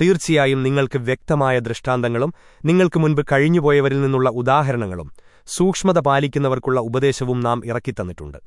തീർച്ചയായും നിങ്ങൾക്ക് വ്യക്തമായ ദൃഷ്ടാന്തങ്ങളും നിങ്ങൾക്ക് മുൻപ് കഴിഞ്ഞുപോയവരിൽ നിന്നുള്ള ഉദാഹരണങ്ങളും സൂക്ഷ്മത പാലിക്കുന്നവർക്കുള്ള ഉപദേശവും നാം ഇറക്കിത്തന്നിട്ടുണ്ട്